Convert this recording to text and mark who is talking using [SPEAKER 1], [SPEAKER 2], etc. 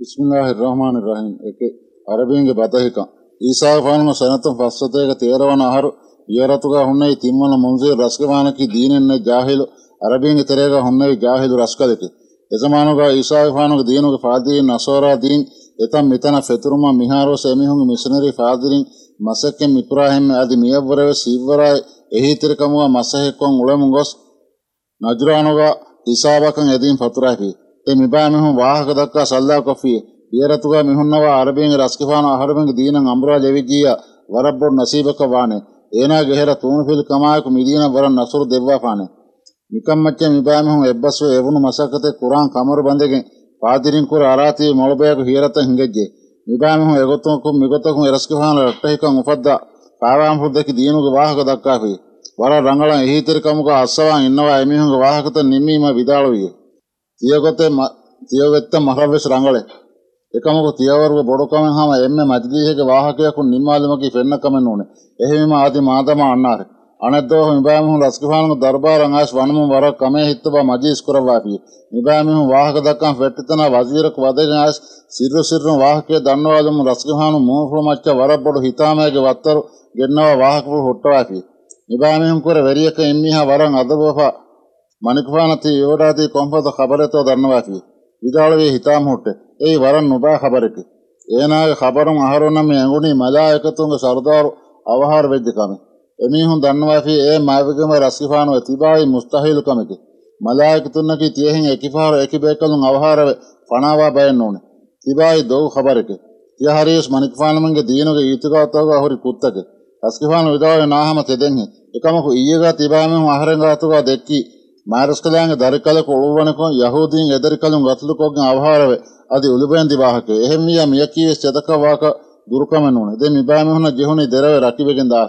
[SPEAKER 1] බිස්මිල්ලාහිර් ඒකේ අරබියෙන්ගේ බතහික ඊසාෆානම සනතම් ෆස්සතේක තේරවන අහරු ඉයරතුගා හුන්නේ තිම්මන මුන්සේ රස්කමානකි දීනෙන්නේ ජාහිලු අරබියෙන්ගේ තේරේක හුන්නේ ජාහිලු රස්කදකි එසමානුගා ඊසාෆානුගේ දීනුගේ ෆාදීන් නසෝරා දීන් එතම් මෙතන ෆෙතුරුම මිහාරෝ සෙමිහුගේ මිෂනරි ෆාදිරින් මසකෙම් ඉබ්‍රාහිම් আদি මියවරව සීවරයි එහිතර කමුවා මසහෙක්කොන් උලමුගොස් නජරානුගා ඉසාබකන් එදීන් පතුරාපි එමිබා මෙහුම් වාහක දක්වා සල්ලා කොෆිය. ියරතුගා මිහුන්නවා අරබියෙන් රස්කිපාන අහරබෙන් දීනන් අම්රා ජෙවිජියා වරබ්බොන් නසීබක වානේ. ඒනා ගෙහෙර තූණු ෆිල් කමායක මිදීන වරන් නසුරු දෙව්වා පානේ. නිකම් මච්ච මිබා මෙහුම් එබ්බස්ව එවුණු මසකතේ කුරාන් කමර බඳගෙන් පාදිරින් කුර ආරාතිය මොළබයක හියරත හිඟජ්ජේ. මිබා මෙහුම් එගොතුන් කුම් මිගොතකුම් රස්කිපාන රක්තහිකන් උපද්දා පාවාම් හුද්දකි දීනුගේ වාහක දක්වා වේ. වර රංගලන් එහිතර කමුක අස්සවාන් ඉන්නවා එමිහුන්ගේ වාහකත නිමීම විදාළ වියේ. තියගොතේ තියවෙත්ත මහරවෙස් රංගලේ. එකමක තියවරුගේ බොඩකම හම එන්න මැතිදීහක වාහකයකු නිර්මාදමකි පෙන්න කමෙන් ඕනේ එහෙම ආදි මාතම අන්නාර. අනදෝ මිබෑමහු රස්කහානු දර්බාරං ආශ් වනමු වරක් කමේ හිටවා මජීස් කරවාපිය. මිබෑමහු වාහක දක්කම් වෙට්ටතන වසීරක වදගෙන ආශ් සිරු සිරුන වාහකය දන්නවාදමු රස්කහානු මෝහුල මච්ච වරක් බොඩු හිතාමයගේ වත්තරු ගෙන්නවා වාහකපු හොට්ටවාපිය. මිබෑමහු කර වෙරියක එම්මිහා වරන් අදබෝපා මණිකපානති යෝඩාදී කොම්පද ඛබරතෝ දන්නවා කි විදාලවේ හිතාම හොට්ට. ඒ වරන් නුබා ඛබරකි. ඒනාගේ ඛබරුන් අහරොන මේ ඇඟුණි මලායකතුන්ගේ සර්දාරු අවහාර වෙද්ද කමි. එමිහුන් දන්නවා කි ඒ මාවිගම රසිෆානෝ තිබායි මුස්තහිල් කමකි. මලායකතුන්නකි තියෙහින් එකිපාර එකිබේකලුන් අවහාර පණාවා බයෙන් ඕනේ. තිබායි දෝ ඛබරකි. යහරියස් මණිකපානමගේ දීනගේ යුතුයකතාව හොරි කුත්තක. රසිෆානෝ විදාලේ නාහම තෙදෙන්නේ එකමකු ඊයේගා තිබාමෙන් අහරෙන් ගාතුවා දෙක්කී. ಮಾರಸ್ಕಲಾಂಗ ದರಿಕಲಕ ಉಳುವಣಕ ಯಹೂದೀನ್ ಎದರಿಕಲುಂ ಗತ್ಲುಕೋಗ ಅವಹಾರವೆ ಅದಿ ಉಲುಬೆನ್ ದಿವಾಹಕೆ ಎಹೆಮ್ಮಿಯ ಮಿಯಕೀಸ್ ಚದಕವಾಕ ದುರುಕಮೆನುನೆ ದೆ ಮಿಬಾಮೆಹುನ ಜಿಹುನಿ ದೆರವೆ ರಕಿಬೆಗೆನ್ ದಾಹ